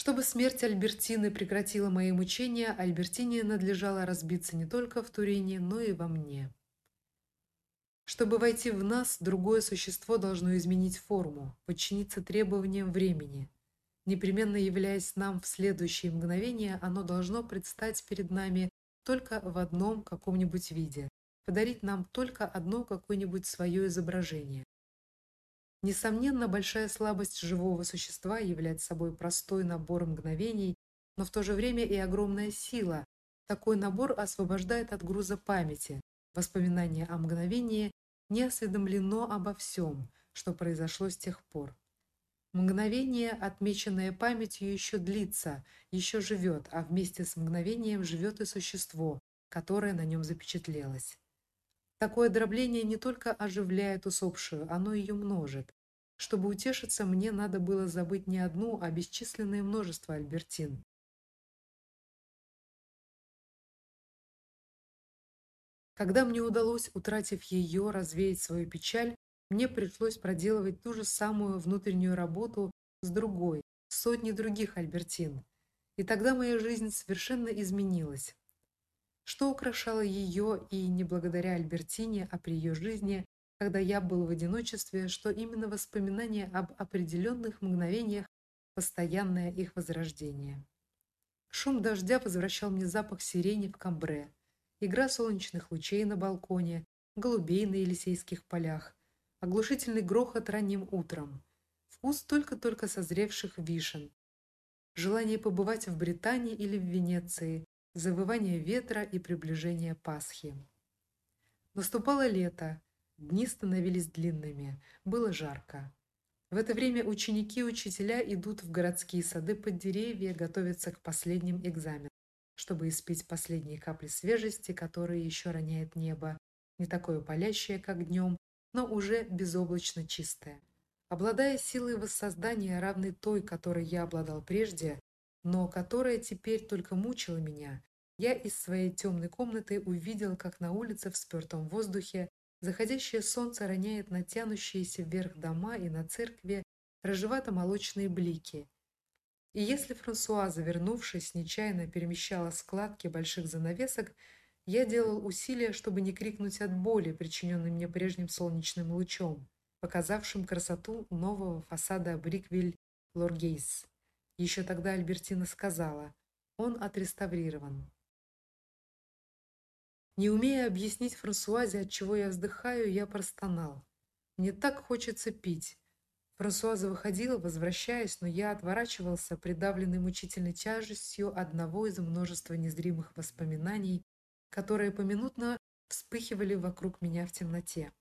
Чтобы смерть Альбертины прекратила мои мучения, Альбертине надлежало разбиться не только в Турине, но и во мне. Чтобы войти в нас, другое существо должно изменить форму, подчиниться требованиям времени. Непременно являясь нам в следующее мгновение, оно должно предстать перед нами только в одном каком-нибудь виде, подарить нам только одно какое-нибудь свое изображение. Несомненно, большая слабость живого существа является собой простой набор мгновений, но в то же время и огромная сила. Такой набор освобождает от груза памяти. Воспоминание о мгновении не осведомлено обо всем, что произошло с тех пор. Мгновение, отмеченное памятью, еще длится, еще живет, а вместе с мгновением живет и существо, которое на нем запечатлелось. Такое дробление не только оживляет усопшую, оно ее множит. Чтобы утешиться, мне надо было забыть не одну, а бесчисленное множество Альбертин. Когда мне удалось, утратив ее, развеять свою печаль, мне пришлось проделывать ту же самую внутреннюю работу с другой, сотней других Альбертин. И тогда моя жизнь совершенно изменилась. Что украшало ее и не благодаря Альбертине, а при ее жизни, когда я был в одиночестве, что именно воспоминания об определенных мгновениях, постоянное их возрождение. Шум дождя возвращал мне запах сирени в камбре, игра солнечных лучей на балконе, голубей на Елисейских полях, оглушительный грохот ранним утром, вкус только-только созревших вишен, желание побывать в Британии или в Венеции, завывание ветра и приближение Пасхи. Наступало лето, дни становились длинными, было жарко. В это время ученики и учителя идут в городские сады под деревья, готовятся к последним экзаменам, чтобы испить последние капли свежести, которые еще роняет небо, не такое палящее, как днем, но уже безоблачно чистое. Обладая силой воссоздания, равной той, которой я обладал прежде, но которая теперь только мучила меня, я из своей темной комнаты увидел, как на улице в спёртом воздухе заходящее солнце роняет на тянущиеся вверх дома и на церкви рыжевато-молочные блики. И если Франсуаза, вернувшись, нечаянно перемещала складки больших занавесок, я делал усилия, чтобы не крикнуть от боли, причиненной мне прежним солнечным лучом, показавшим красоту нового фасада Бриквиль-Лоргейс. Еще тогда Альбертина сказала: "Он отреставрирован". Не умея объяснить Франсуазе, от чего я вздыхаю, я простонал: "Мне так хочется пить". Франсуаза выходила, возвращаясь, но я отворачивался, придавленный мучительной тяжестью одного из множества незримых воспоминаний, которые поминутно вспыхивали вокруг меня в темноте.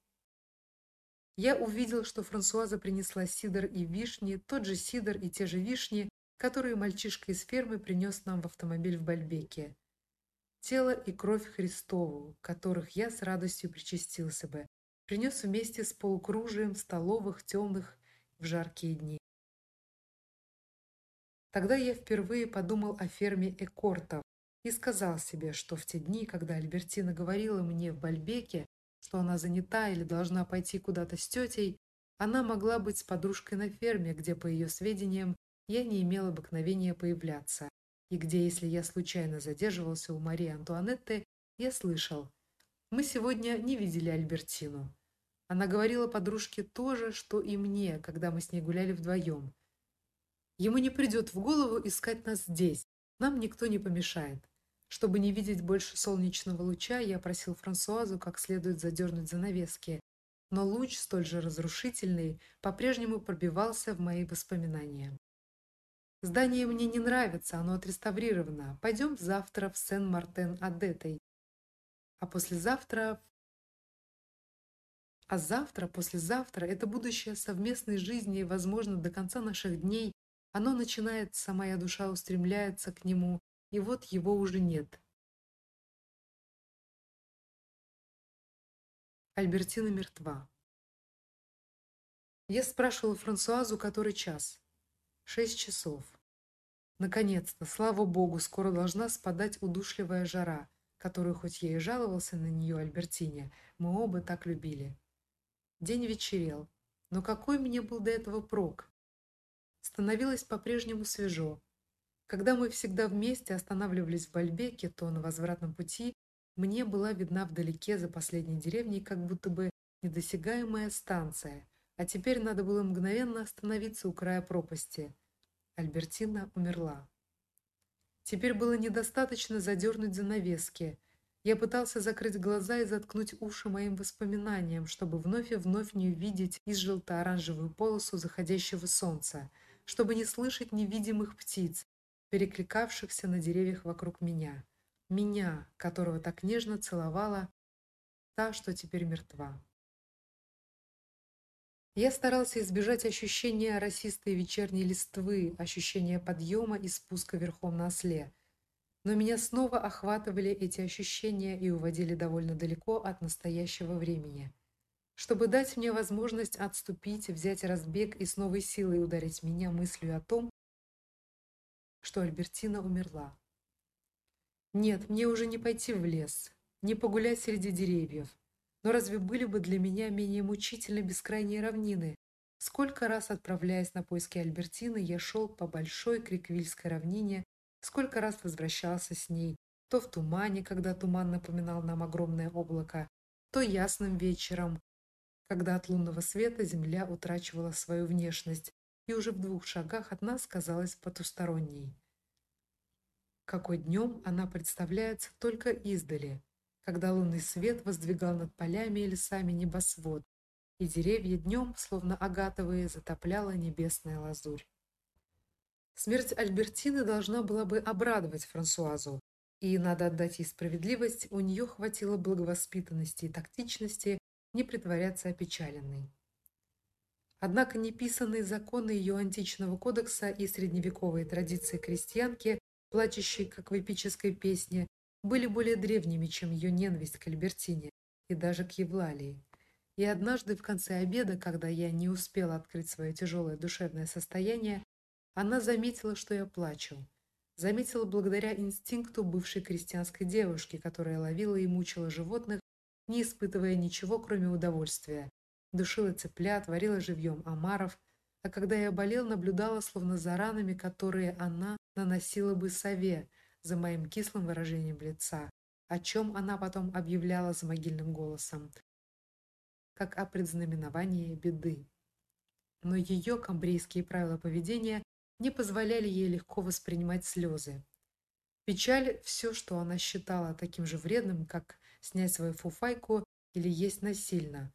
Я увидел, что Франсуаза принесла сидр и вишни, тот же сидр и те же вишни, которые мальчишка из фермы принес нам в автомобиль в Бальбеке. Тело и кровь Христову, которых я с радостью причастился бы, принес вместе с полукружием столовых темных в жаркие дни. Тогда я впервые подумал о ферме Экортов и сказал себе, что в те дни, когда Альбертина говорила мне в Бальбеке, что она занята или должна пойти куда-то с тетей, она могла быть с подружкой на ферме, где, по ее сведениям, я не имел обыкновения появляться, и где, если я случайно задерживался у Марии Антуанетты, я слышал: "Мы сегодня не видели Альбертину". Она говорила подружке то же, что и мне, когда мы с ней гуляли вдвоем. Ему не придет в голову искать нас здесь. Нам никто не помешает. Чтобы не видеть больше солнечного луча, я просил Франсуазу как следует задернуть занавески, но луч, столь же разрушительный, по-прежнему пробивался в мои воспоминания. Здание мне не нравится, оно отреставрировано. Пойдем завтра в Сен-Мартен-Адетой. А послезавтра а завтра, послезавтра это будущее совместной жизни, возможно, до конца наших дней, оно начинается, моя душа устремляется к нему, и вот его уже нет. Альбертина мертва. Я спрашивала Франсуазу, который час. Шесть часов. Наконец-то, слава богу, скоро должна спадать удушливая жара, которую хоть я и жаловался на нее Альбертине, мы оба так любили. День вечерел, но какой мне был до этого прок? Становилось по-прежнему свежо. Когда мы всегда вместе останавливались в Бальбеке, то на возвратном пути мне была видна вдалеке за последней деревней как будто бы недосягаемая станция, а теперь надо было мгновенно остановиться у края пропасти. Альбертина умерла. Теперь было недостаточно задернуть занавески. Я пытался закрыть глаза и заткнуть уши моим воспоминаниям, чтобы вновь и вновь не увидеть из желто-оранжевую полосу заходящего солнца, чтобы не слышать невидимых птиц, перекликавшихся на деревьях вокруг меня. Меня, которого так нежно целовала та, что теперь мертва. Я старался избежать ощущения росистой вечерней листвы, ощущения подъема и спуска верхом на осле. Но меня снова охватывали эти ощущения и уводили довольно далеко от настоящего времени. Чтобы дать мне возможность отступить, взять разбег и с новой силой ударить меня мыслью о том, что Альбертина умерла. Нет, мне уже не пойти в лес, не погулять среди деревьев. Но разве были бы для меня менее мучительны бескрайние равнины? Сколько раз отправляясь на поиски Альбертины, я шел по большой Криквильской равнине, сколько раз возвращался с ней, то в тумане, когда туман напоминал нам огромное облако, то ясным вечером, когда от лунного света земля утрачивала свою внешность, и уже в двух шагах от нас казалась потусторонней. Какой днем она представляется только издали, когда лунный свет воздвигал над полями и лесами небосвод, и деревья днем, словно агатовые, затопляла небесная лазурь. Смерть Альбертины должна была бы обрадовать Франсуазу, и надо отдать ей справедливость, у нее хватило благовоспитанности и тактичности не притворяться опечаленной. Однако неписанные законы ее античного кодекса и средневековые традиции крестьянки, плачущей, как в эпической песне, были более древними, чем ее ненависть к Альбертине и даже к Евлалии. И однажды в конце обеда, когда я не успела открыть свое тяжелое душевное состояние, она заметила, что я плачу. Заметила благодаря инстинкту бывшей крестьянской девушки, которая ловила и мучила животных, не испытывая ничего, кроме удовольствия, душила цыплят, варила живьем омаров, а когда я болел, наблюдала словно за ранами, которые она наносила бы сове за моим кислым выражением лица, о чем она потом объявляла за могильным голосом, как о предзнаменовании беды. Но ее камбрийские правила поведения не позволяли ей легко воспринимать слезы. Печаль все, что она считала таким же вредным, как снять свою фуфайку или есть насильно,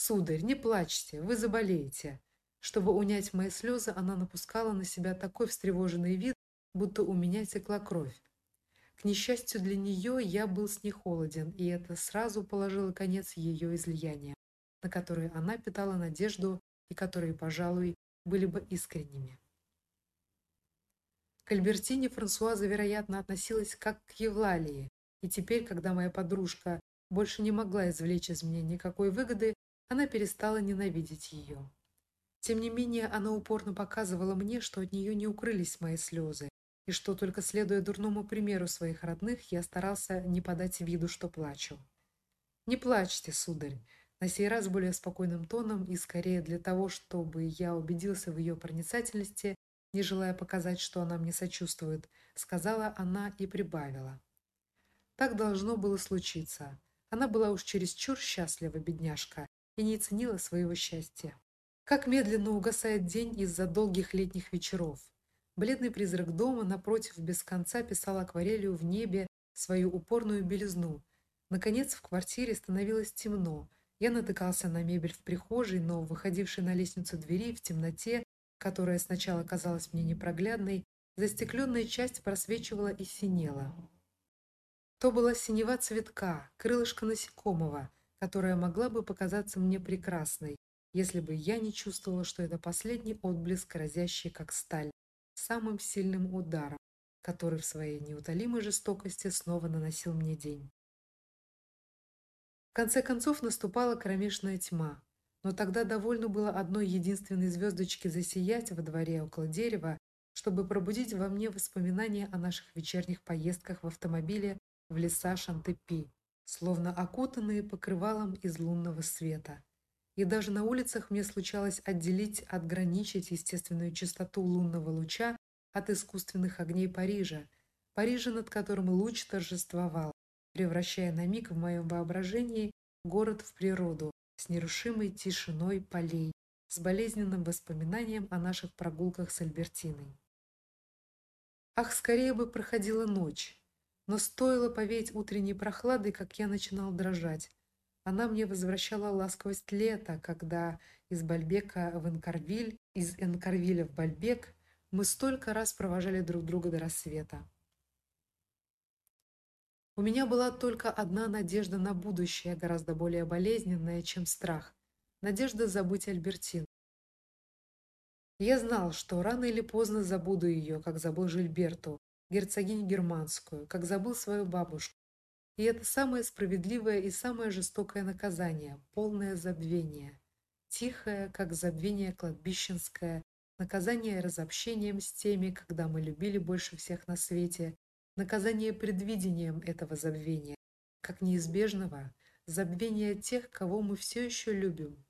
Сударь, не плачьте, вы заболеете. Чтобы унять мои слезы, она напускала на себя такой встревоженный вид, будто у меня текла кровь. К несчастью для нее, я был с ней холоден, и это сразу положило конец ее излияниям, на которые она питала надежду и которые, пожалуй, были бы искренними. К Альбертине Франсуаза, вероятно, относилась как к Евлалии, и теперь, когда моя подружка больше не могла извлечь из меня никакой выгоды, она перестала ненавидеть ее. Тем не менее, она упорно показывала мне, что от нее не укрылись мои слезы, и что только следуя дурному примеру своих родных, я старался не подать виду, что плачу. Не плачьте, сударь, на сей раз более спокойным тоном и скорее для того, чтобы я убедился в ее проницательности, не желая показать, что она мне сочувствует, сказала она и прибавила: Так должно было случиться. Она была уж чересчур счастлива, бедняжка, и не ценила своего счастья. Как медленно угасает день из-за долгих летних вечеров. Бледный призрак дома напротив без конца писал акварелью в небе свою упорную белизну. Наконец в квартире становилось темно. Я натыкался на мебель в прихожей, но выходившей на лестницу двери в темноте, которая сначала казалась мне непроглядной, застекленная часть просвечивала и синела. То была синева цветка, крылышко насекомого, которая могла бы показаться мне прекрасной, если бы я не чувствовала, что это последний отблеск, разящий как сталь, самым сильным ударом, который в своей неутолимой жестокости снова наносил мне день. В конце концов наступала кромешная тьма, но тогда довольно было одной единственной звездочки засиять во дворе около дерева, чтобы пробудить во мне воспоминания о наших вечерних поездках в автомобиле в леса Шантепи словно окутанные покрывалом из лунного света. И даже на улицах мне случалось отделить, отграничить естественную чистоту лунного луча от искусственных огней Парижа, Парижа, над которым луч торжествовал, превращая на миг в моем воображении город в природу с нерушимой тишиной полей, с болезненным воспоминанием о наших прогулках с Альбертиной. Ах, скорее бы проходила ночь, но стоило повеять утренней прохладой, как я начинал дрожать. Она мне возвращала ласковость лета, когда из Бальбека в Энкарвиль, из Энкарвиля в Бальбек мы столько раз провожали друг друга до рассвета. У меня была только одна надежда на будущее, гораздо более болезненная, чем страх. Надежда забыть Альбертину. Я знал, что рано или поздно забуду ее, как забыл Жильберту, герцогиню германскую, как забыл свою бабушку. И это самое справедливое и самое жестокое наказание полное забвение. Тихое, как забвение кладбищенское, наказание разобщением с теми, когда мы любили больше всех на свете, наказание предвидением этого забвения, как неизбежного забвения тех, кого мы все еще любим.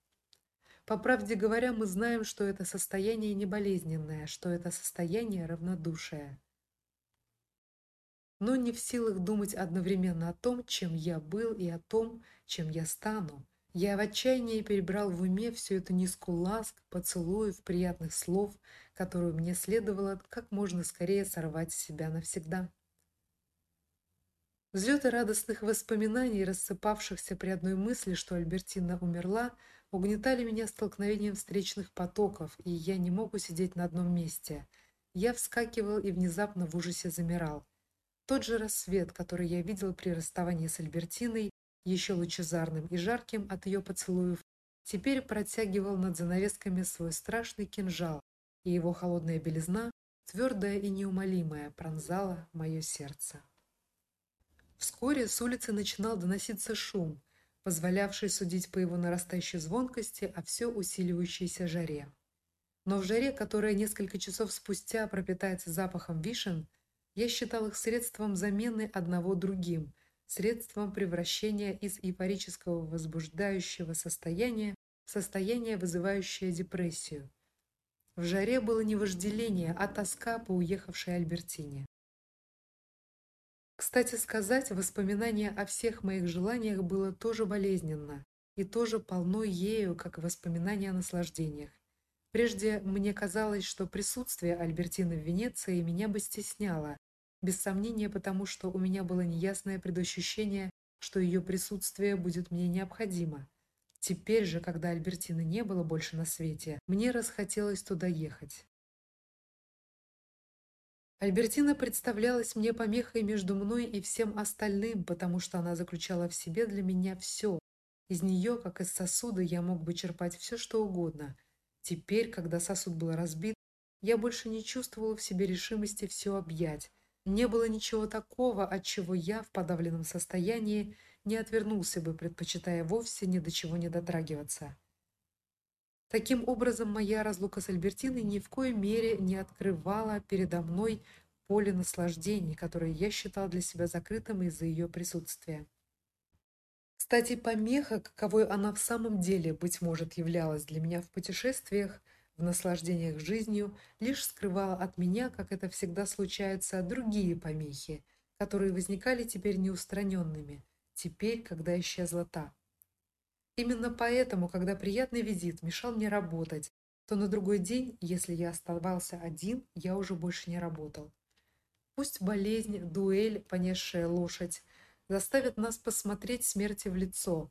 По правде говоря, мы знаем, что это состояние не болезненное, что это состояние равнодушия. Но не в силах думать одновременно о том, чем я был, и о том, чем я стану. Я в отчаянии перебрал в уме всю эту низку ласк, поцелуев, приятных слов, которые мне следовало как можно скорее сорвать с себя навсегда. Взлеты радостных воспоминаний, рассыпавшихся при одной мысли, что Альбертина умерла, угнетали меня столкновением встречных потоков, и я не мог усидеть на одном месте. Я вскакивал и внезапно в ужасе замирал. Тот же рассвет, который я видел при расставании с Альбертиной, еще лучезарным и жарким от ее поцелуев, теперь протягивал над занавесками свой страшный кинжал, и его холодная белизна, твердая и неумолимая, пронзала мое сердце. Вскоре с улицы начинал доноситься шум, позволявший судить по его нарастающей звонкости о все усиливающейся жаре. Но в жаре, которая несколько часов спустя пропитается запахом вишен, я считал их средством замены одного другим, средством превращения из эйфорического возбуждающего состояния в состояние, вызывающее депрессию. В жаре было не вожделение, а тоска по уехавшей Альбертине. Кстати сказать, воспоминание о всех моих желаниях было тоже болезненно и тоже полно ею, как воспоминание о наслаждениях. Прежде мне казалось, что присутствие Альбертины в Венеции меня бы стесняло, без сомнения, потому что у меня было неясное предощущение, что ее присутствие будет мне необходимо. Теперь же, когда Альбертины не было больше на свете, мне расхотелось туда ехать. Альбертина представлялась мне помехой между мной и всем остальным, потому что она заключала в себе для меня все. Из нее, как из сосуда, я мог бы черпать все, что угодно. Теперь, когда сосуд был разбит, я больше не чувствовала в себе решимости все объять. Не было ничего такого, от чего я в подавленном состоянии не отвернулся бы, предпочитая вовсе ни до чего не дотрагиваться. Таким образом, моя разлука с Альбертиной ни в коей мере не открывала передо мной поле наслаждений, которое я считал для себя закрытым из-за ее присутствия. Кстати, помеха, каковой она в самом деле быть может являлась для меня в путешествиях, в наслаждениях жизнью, лишь скрывала от меня, как это всегда случается, другие помехи, которые возникали теперь неустраненными, теперь, когда исчезла та. Именно поэтому, когда приятный визит мешал мне работать, то на другой день, если я оставался один, я уже больше не работал. Пусть болезнь, дуэль, понесшая лошадь, заставят нас посмотреть смерти в лицо.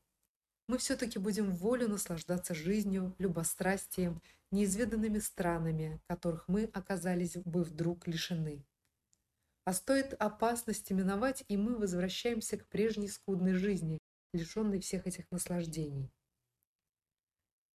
Мы все таки будем волю наслаждаться жизнью, любострастием, неизведанными странами, которых мы оказались бы вдруг лишены. А стоит опасности миновать, и мы возвращаемся к прежней скудной жизни, лишенный всех этих наслаждений.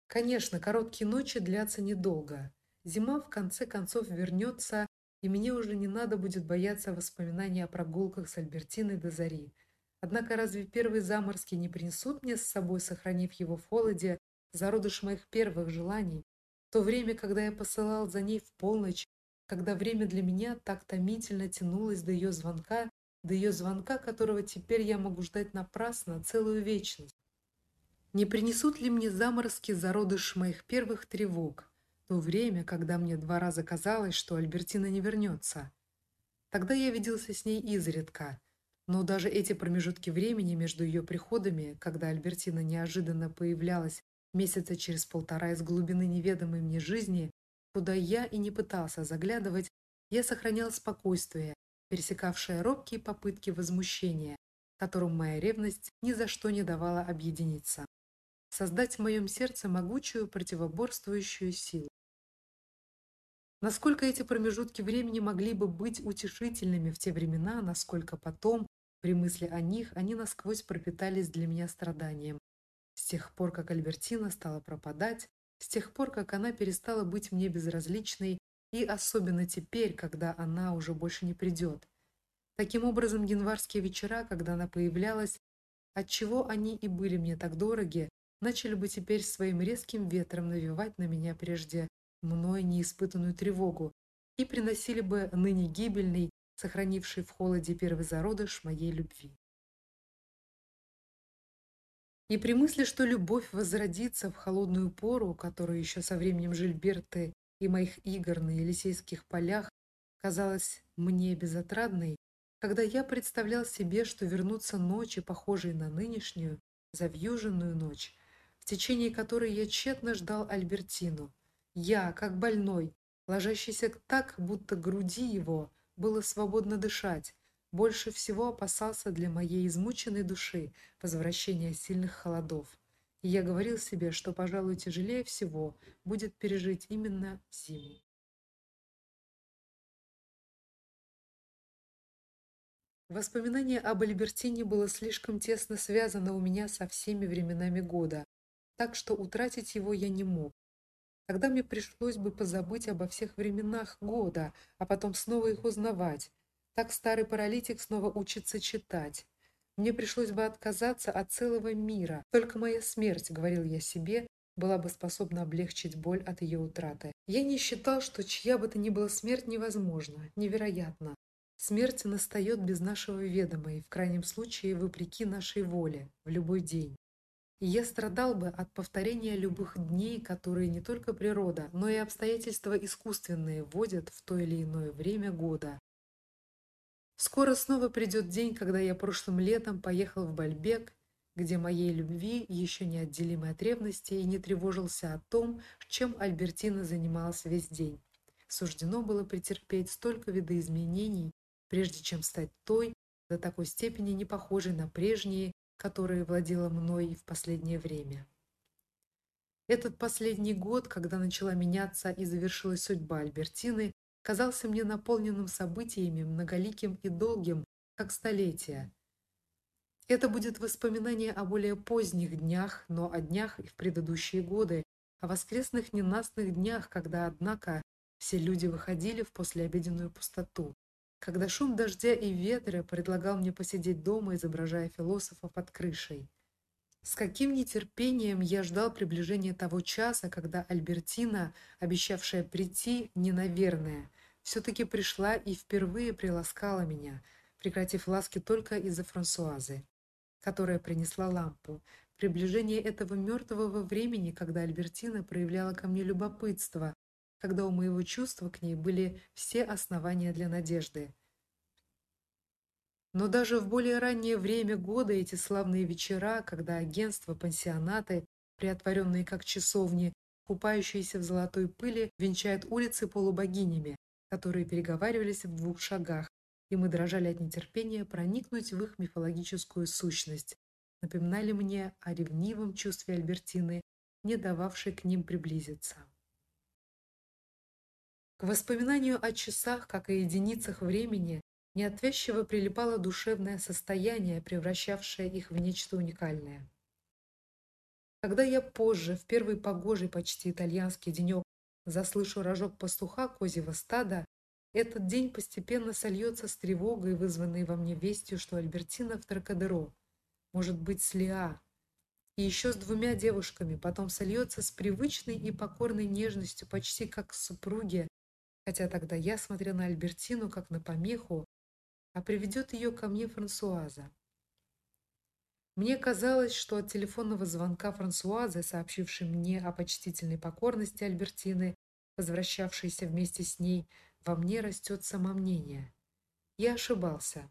Конечно, короткие ночи длятся недолго. Зима в конце концов вернется, и мне уже не надо будет бояться воспоминаний о прогулках с Альбертиной до зари. Однако разве первые заморозки не принесут мне с собой, сохранив его в холоде, зародыш моих первых желаний, то время, когда я посылал за ней в полночь, когда время для меня так томительно тянулось до ее звонка, до ее звонка, которого теперь я могу ждать напрасно целую вечность. Не принесут ли мне заморозки зародыш моих первых тревог, то время, когда мне два раза казалось, что Альбертина не вернется. Тогда я виделся с ней изредка, но даже эти промежутки времени между ее приходами, когда Альбертина неожиданно появлялась месяца через полтора из глубины неведомой мне жизни, куда я и не пытался заглядывать, я сохранял спокойствие, пересекавшее робкие попытки возмущения, которым моя ревность ни за что не давала объединиться. Создать в моем сердце могучую противоборствующую силу. Насколько эти промежутки времени могли бы быть утешительными в те времена, насколько потом, при мысли о них, они насквозь пропитались для меня страданием. С тех пор, как Альбертина стала пропадать, с тех пор, как она перестала быть мне безразличной, и особенно теперь, когда она уже больше не придет. Таким образом, январские вечера, когда она появлялась, отчего они и были мне так дороги, начали бы теперь своим резким ветром навевать на меня прежде мной неиспытанную тревогу и приносили бы ныне гибельный, сохранивший в холоде первый зародыш моей любви. И при мысли, что любовь возродится в холодную пору, которая еще со временем Жильберты и моих игр на Елисейских полях казалась мне безотрадной, когда я представлял себе, что вернутся ночи, похожие на нынешнюю, завьюженную ночь, в течение которой я тщетно ждал Альбертину, я, как больной, ложащийся так, будто груди его было свободно дышать, больше всего опасался для моей измученной души возвращения сильных холодов. И я говорил себе, что, пожалуй, тяжелее всего будет пережить именно зиму. Воспоминание об Альбертине было слишком тесно связано у меня со всеми временами года, так что утратить его я не мог. Тогда мне пришлось бы позабыть обо всех временах года, а потом снова их узнавать. Так старый паралитик снова учится читать. Мне пришлось бы отказаться от целого мира. Только моя смерть, говорил я себе, была бы способна облегчить боль от ее утраты. Я не считал, что чья бы то ни была смерть невозможна, невероятна. Смерть настает без нашего ведома и в крайнем случае вопреки нашей воле в любой день. И я страдал бы от повторения любых дней, которые не только природа, но и обстоятельства искусственные вводят в то или иное время года. Скоро снова придет день, когда я прошлым летом поехал в Бальбек, где моей любви еще не отделимой от ревности и не тревожился о том, чем Альбертина занималась весь день. Суждено было претерпеть столько видоизменений, прежде чем стать той, до такой степени не похожей на прежние которая владела мной в последнее время. Этот последний год, когда начала меняться и завершилась судьба Альбертины, казался мне наполненным событиями, многоликим и долгим, как столетия. Это будет воспоминание о более поздних днях, но о днях и в предыдущие годы, о воскресных ненастных днях, когда, однако, все люди выходили в послеобеденную пустоту, когда шум дождя и ветра предлагал мне посидеть дома, изображая философа под крышей. С каким нетерпением я ждал приближения того часа, когда Альбертина, обещавшая прийти, не наверное, все таки пришла и впервые приласкала меня, прекратив ласки только из-за Франсуазы, которая принесла лампу. Приближение этого мертвого времени, когда Альбертина проявляла ко мне любопытство, когда у моего чувства к ней были все основания для надежды. Но даже в более раннее время года эти славные вечера, когда агентства, пансионаты, приотворенные как часовни, купающиеся в золотой пыли, венчают улицы полубогинями, которые переговаривались в двух шагах, и мы дрожали от нетерпения проникнуть в их мифологическую сущность, напоминали мне о ревнивом чувстве Альбертины, не дававшей к ним приблизиться. К воспоминанию о часах, как о единицах времени, неотвязчиво прилипало душевное состояние, превращавшее их в нечто уникальное. Когда я позже, в первый погожий почти итальянский денек, заслышу рожок пастуха козьего стада, этот день постепенно сольется с тревогой, вызванной во мне вестью, что Альбертина в Тракадеро, может быть, с Лиа, и еще с двумя девушками, потом сольется с привычной и покорной нежностью, почти как с супруги, хотя тогда я смотрел на Альбертину как на помеху, а приведет ее ко мне Франсуаза. Мне казалось, что от телефонного звонка Франсуазы, сообщившей мне о почтительной покорности Альбертины, возвращавшейся вместе с ней, во мне растет самомнение. Я ошибался.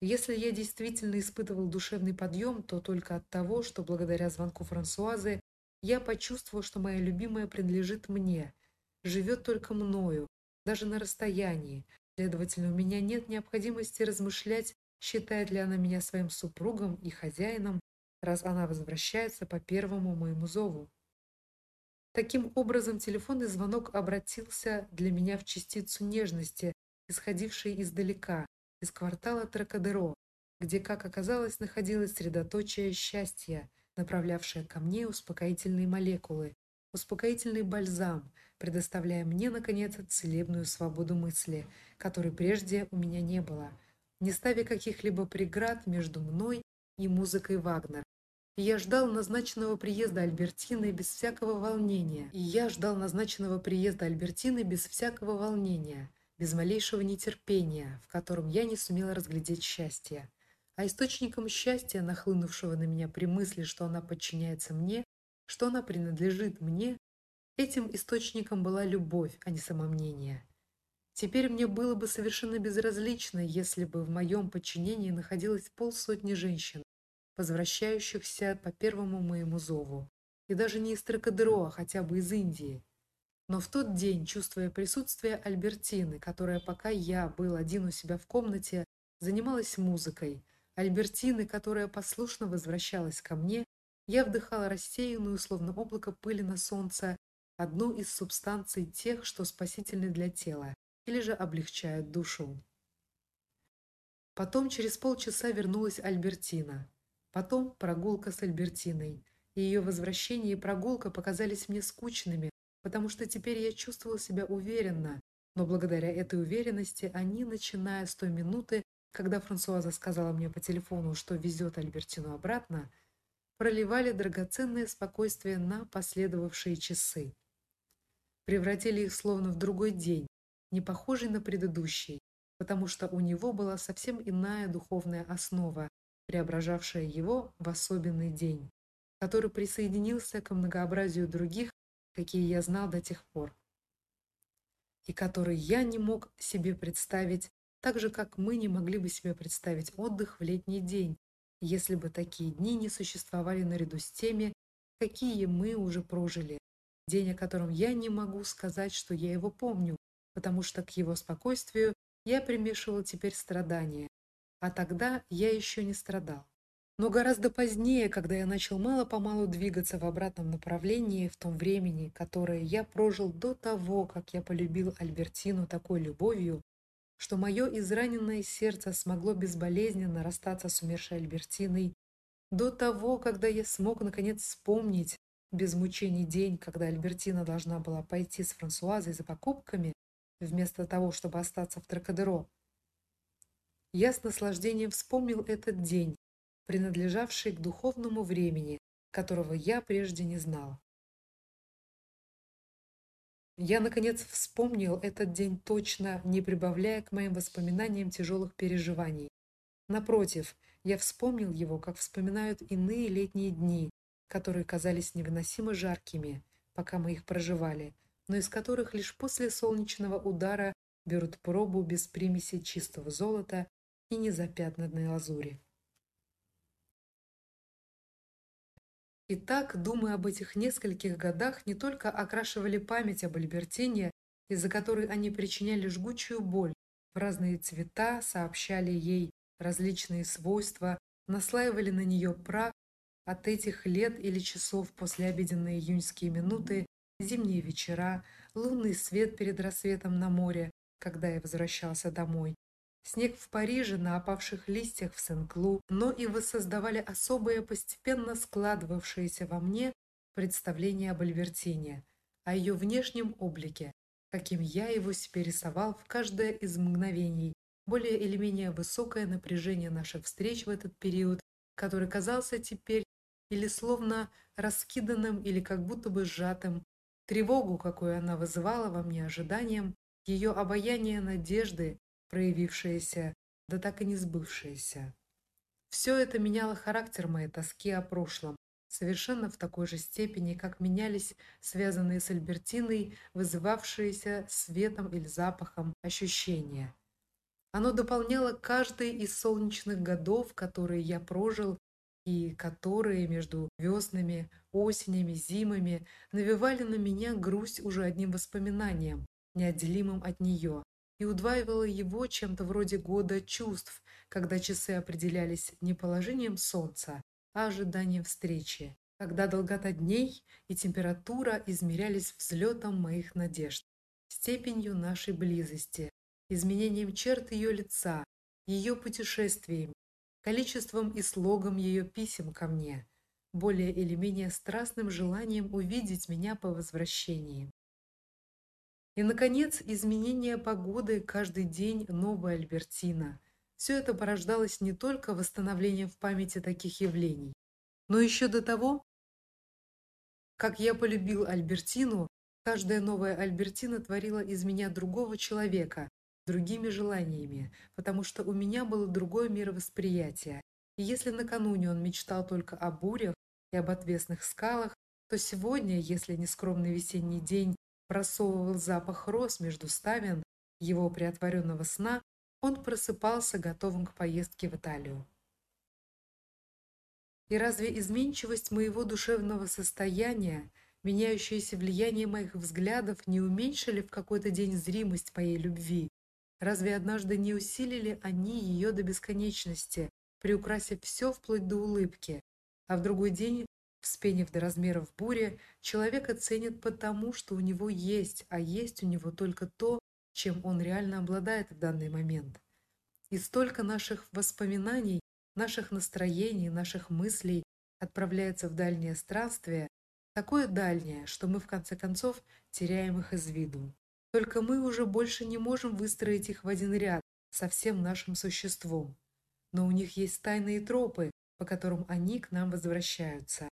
Если я действительно испытывал душевный подъем, то только от того, что благодаря звонку Франсуазы я почувствовал, что моя любимая принадлежит мне, живет только мною, даже на расстоянии. Следовательно, у меня нет необходимости размышлять, считает ли она меня своим супругом и хозяином, раз она возвращается по первому моему зову. Таким образом, телефонный звонок обратился для меня в частицу нежности, исходившей издалека, из квартала Тракадеро, где, как оказалось, находилось средоточие счастья, направлявшее ко мне успокоительные молекулы, успокоительный бальзам, предоставляя мне наконец целебную свободу мысли, которой прежде у меня не было, не ставя каких-либо преград между мной и музыкой Вагнера. Я ждал назначенного приезда Альбертины без всякого волнения. И я ждал назначенного приезда Альбертины без всякого волнения, без малейшего нетерпения, в котором я не сумела разглядеть счастье. А источником счастья, нахлынувшего на меня при мысли, что она подчиняется мне, что она принадлежит мне, этим источником была любовь, а не самомнение. Теперь мне было бы совершенно безразлично, если бы в моем подчинении находилось полсотни женщин, возвращающихся по первому моему зову, и даже не из Тракадеро, а хотя бы из Индии. Но в тот день, чувствуя присутствие Альбертины, которая пока я был один у себя в комнате, занималась музыкой, Альбертины, которая послушно возвращалась ко мне, я вдыхала рассеянную, словно облако пыли на солнце, одну из субстанций тех, что спасительны для тела или же облегчают душу. Потом через полчаса вернулась Альбертина. Потом прогулка с Альбертиной. И ее возвращение и прогулка показались мне скучными, потому что теперь я чувствовала себя уверенно, но благодаря этой уверенности они, начиная с той минуты, когда Франсуаза сказала мне по телефону, что везет Альбертину обратно, проливали драгоценное спокойствие на последовавшие часы. Превратили их словно в другой день, не похожий на предыдущий, потому что у него была совсем иная духовная основа, преображавшая его в особенный день, который присоединился к многообразию других, какие я знал до тех пор, и который я не мог себе представить, так же как мы не могли бы себе представить отдых в летний день, если бы такие дни не существовали наряду с теми, какие мы уже прожили. День, о котором я не могу сказать, что я его помню, потому что к его спокойствию я примешивал теперь страдания, а тогда я еще не страдал. Но гораздо позднее, когда я начал мало-помалу двигаться в обратном направлении, в том времени, которое я прожил до того, как я полюбил Альбертину такой любовью, что мое израненное сердце смогло безболезненно расстаться с умершей Альбертиной, до того, когда я смог наконец вспомнить без мучений день, когда Альбертина должна была пойти с Франсуазой за покупками, вместо того, чтобы остаться в Тракадеро, я с наслаждением вспомнил этот день, принадлежавший к духовному времени, которого я прежде не знал. Я наконец вспомнил этот день точно, не прибавляя к моим воспоминаниям тяжелых переживаний. Напротив, я вспомнил его, как вспоминают иные летние дни, которые казались невыносимо жаркими, пока мы их проживали, но из которых лишь после солнечного удара берут пробу без примеси чистого золота и незапятнанной лазури. Итак, думы об этих нескольких годах не только окрашивали память об Альбертине, из-за которой они причиняли жгучую боль, в разные цвета сообщали ей различные свойства, наслаивали на нее прах от этих лет или часов после обеденные июньские минуты, зимние вечера, лунный свет перед рассветом на море, когда я возвращался домой, Снег в Париже на опавших листьях в Сен-Клу, но и воссоздавали особое постепенно складывавшееся во мне представление об Альбертине, о ее внешнем облике, каким я его себе рисовал в каждое из мгновений, более или менее высокое напряжение наших встреч в этот период, который казался теперь или словно раскиданным, или как будто бы сжатым, тревогу, какую она вызывала во мне ожиданием, ее обаяние надежды, проявившееся, да так и не сбывшееся. Все это меняло характер моей тоски о прошлом, совершенно в такой же степени, как менялись связанные с Альбертиной, вызывавшиеся светом или запахом ощущения. Оно дополняло каждый из солнечных годов, которые я прожил и которые между веснами, осенями, зимами навевали на меня грусть уже одним воспоминанием, неотделимым от нее, и удваивало его чем-то вроде года чувств, когда часы определялись не положением солнца, а ожиданием встречи, когда долгота дней и температура измерялись взлетом моих надежд, степенью нашей близости, изменением черт ее лица, ее путешествиями, количеством и слогом ее писем ко мне, более или менее страстным желанием увидеть меня по возвращении. И, наконец, изменение погоды каждый день новая Альбертина. Все это порождалось не только восстановлением в памяти таких явлений, но еще до того, как я полюбил Альбертину, каждая новая Альбертина творила из меня другого человека, другими желаниями, потому что у меня было другое мировосприятие. И если накануне он мечтал только о бурях и об отвесных скалах, то сегодня, если нескромный весенний день просовывал запах роз между ставен его приотворенного сна, он просыпался готовым к поездке в Италию. И разве изменчивость моего душевного состояния, меняющееся влияние моих взглядов не уменьшили в какой-то день зримость моей любви? Разве однажды не усилили они ее до бесконечности, приукрасив все вплоть до улыбки, а в другой день Вспенив до размеров бури, человек оценит потому, что у него есть, а есть у него только то, чем он реально обладает в данный момент. И столько наших воспоминаний, наших настроений, наших мыслей отправляется в дальнее странствие, такое дальнее, что мы в конце концов теряем их из виду. Только мы уже больше не можем выстроить их в один ряд со всем нашим существом. Но у них есть тайные тропы, по которым они к нам возвращаются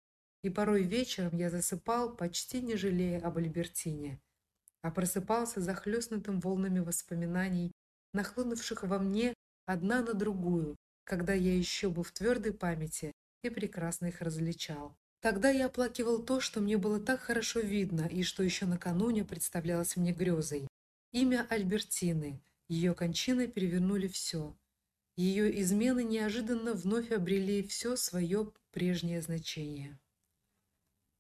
и порой вечером я засыпал, почти не жалея об Альбертине, а просыпался захлестнутым волнами воспоминаний, нахлынувших во мне одна на другую, когда я еще был в твердой памяти и прекрасно их различал. Тогда я оплакивал то, что мне было так хорошо видно и что еще накануне представлялось мне грезой. Имя Альбертины, ее кончины перевернули все. Ее измены неожиданно вновь обрели все свое прежнее значение.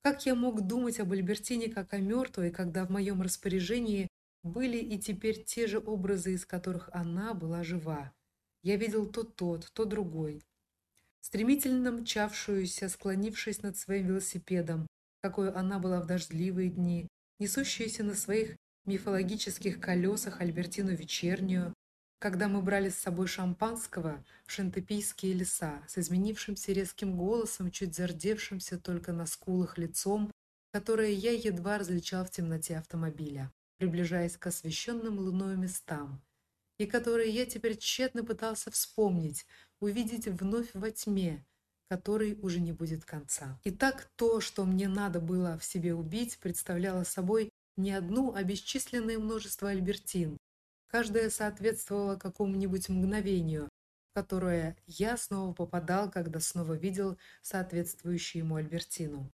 Как я мог думать об Альбертине как о мертвой, когда в моем распоряжении были и теперь те же образы, из которых она была жива? Я видел то тот, то другой. Стремительно мчавшуюся, склонившись над своим велосипедом, какой она была в дождливые дни, несущуюся на своих мифологических колесах Альбертину вечернюю, когда мы брали с собой шампанского в шантепийские леса с изменившимся резким голосом, чуть зардевшимся только на скулах лицом, которое я едва различал в темноте автомобиля, приближаясь к освещенным луной местам, и которые я теперь тщетно пытался вспомнить, увидеть вновь во тьме, которой уже не будет конца. И так то, что мне надо было в себе убить, представляло собой не одну, а бесчисленное множество альбертин, Каждая соответствовала какому-нибудь мгновению, в которое я снова попадал, когда снова видел соответствующую ему Альбертину.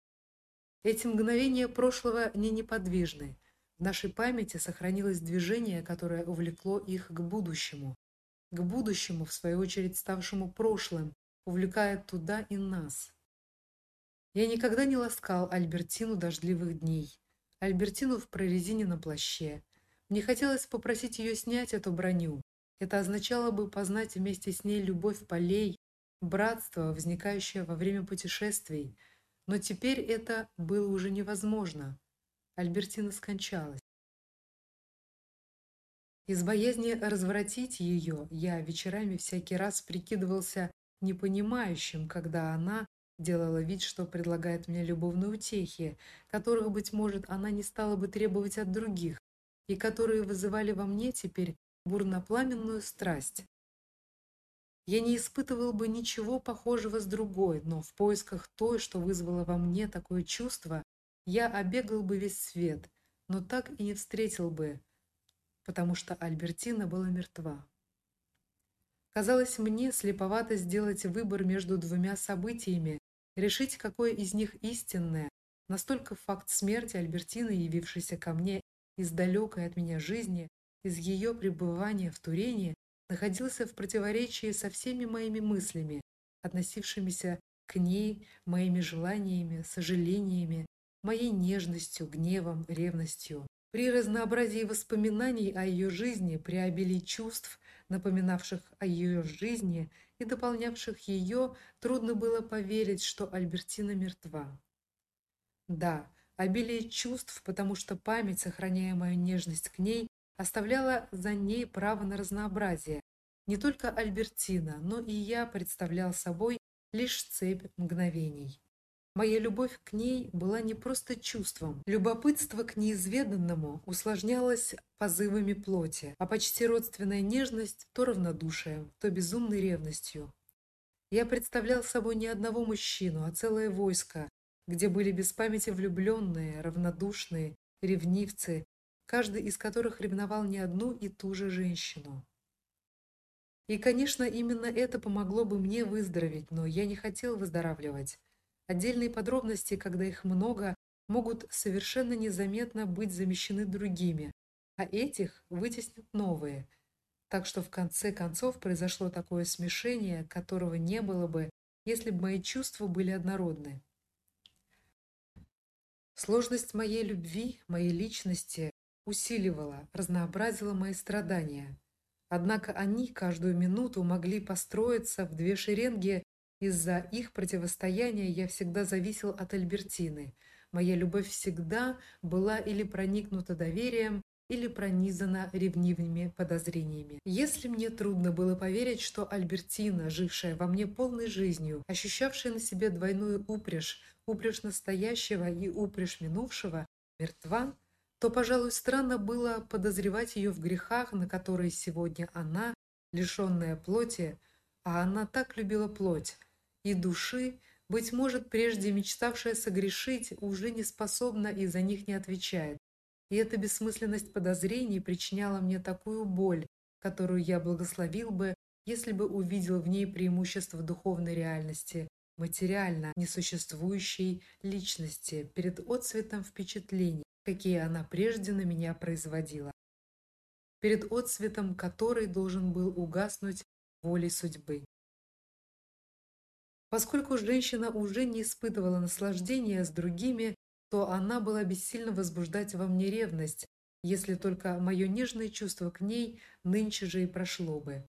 Эти мгновения прошлого не неподвижны. В нашей памяти сохранилось движение, которое увлекло их к будущему. К будущему, в свою очередь, ставшему прошлым, увлекая туда и нас. Я никогда не ласкал Альбертину дождливых дней, Альбертину в прорезиненном плаще, мне хотелось попросить ее снять эту броню. Это означало бы познать вместе с ней любовь полей, братство, возникающее во время путешествий. Но теперь это было уже невозможно. Альбертина скончалась. Из боязни развратить ее я вечерами всякий раз прикидывался непонимающим, когда она делала вид, что предлагает мне любовные утехи, которых, быть может, она не стала бы требовать от других, и которые вызывали во мне теперь бурно-пламенную страсть. Я не испытывал бы ничего похожего с другой, но в поисках той, что вызвало во мне такое чувство, я обегал бы весь свет, но так и не встретил бы, потому что Альбертина была мертва. Казалось мне слеповато сделать выбор между двумя событиями, решить, какое из них истинное. Настолько факт смерти Альбертины, явившейся ко мне из далекой от меня жизни, из ее пребывания в Турене, находился в противоречии со всеми моими мыслями, относившимися к ней, моими желаниями, сожалениями, моей нежностью, гневом, ревностью. При разнообразии воспоминаний о ее жизни, при обилии чувств, напоминавших о ее жизни и дополнявших ее, трудно было поверить, что Альбертина мертва. Да, обилие чувств, потому что память, сохраняя мою нежность к ней, оставляла за ней право на разнообразие. Не только Альбертина, но и я представлял собой лишь цепь мгновений. Моя любовь к ней была не просто чувством. Любопытство к неизведанному усложнялось позывами плоти, а почти родственная нежность то равнодушием, то безумной ревностью. Я представлял собой не одного мужчину, а целое войско, где были без памяти влюбленные, равнодушные, ревнивцы, каждый из которых ревновал не одну и ту же женщину. И, конечно, именно это помогло бы мне выздороветь, но я не хотел выздоравливать. Отдельные подробности, когда их много, могут совершенно незаметно быть замещены другими, а этих вытеснят новые. Так что в конце концов произошло такое смешение, которого не было бы, если бы мои чувства были однородны. Сложность моей любви, моей личности усиливала, разнообразила мои страдания. Однако они каждую минуту могли построиться в две шеренги из-за их противостояния я всегда зависел от Альбертины. Моя любовь всегда была или проникнута доверием, или пронизана ревнивыми подозрениями. Если мне трудно было поверить, что Альбертина, жившая во мне полной жизнью, ощущавшая на себе двойную упряжь, упряжь настоящего и упряжь минувшего, мертва, то, пожалуй, странно было подозревать ее в грехах, на которые сегодня она, лишенная плоти, а она так любила плоть, и души, быть может, прежде мечтавшая согрешить, уже не способна и за них не отвечает. И эта бессмысленность подозрений причиняла мне такую боль, которую я благословил бы, если бы увидел в ней преимущество духовной реальности, материально несуществующей личности перед отцветом впечатлений, какие она прежде на меня производила, перед отцветом которой должен был угаснуть волей судьбы. Поскольку женщина уже не испытывала наслаждения с другими, то она была бессильна возбуждать во мне ревность, если только мое нежное чувство к ней нынче же и прошло бы.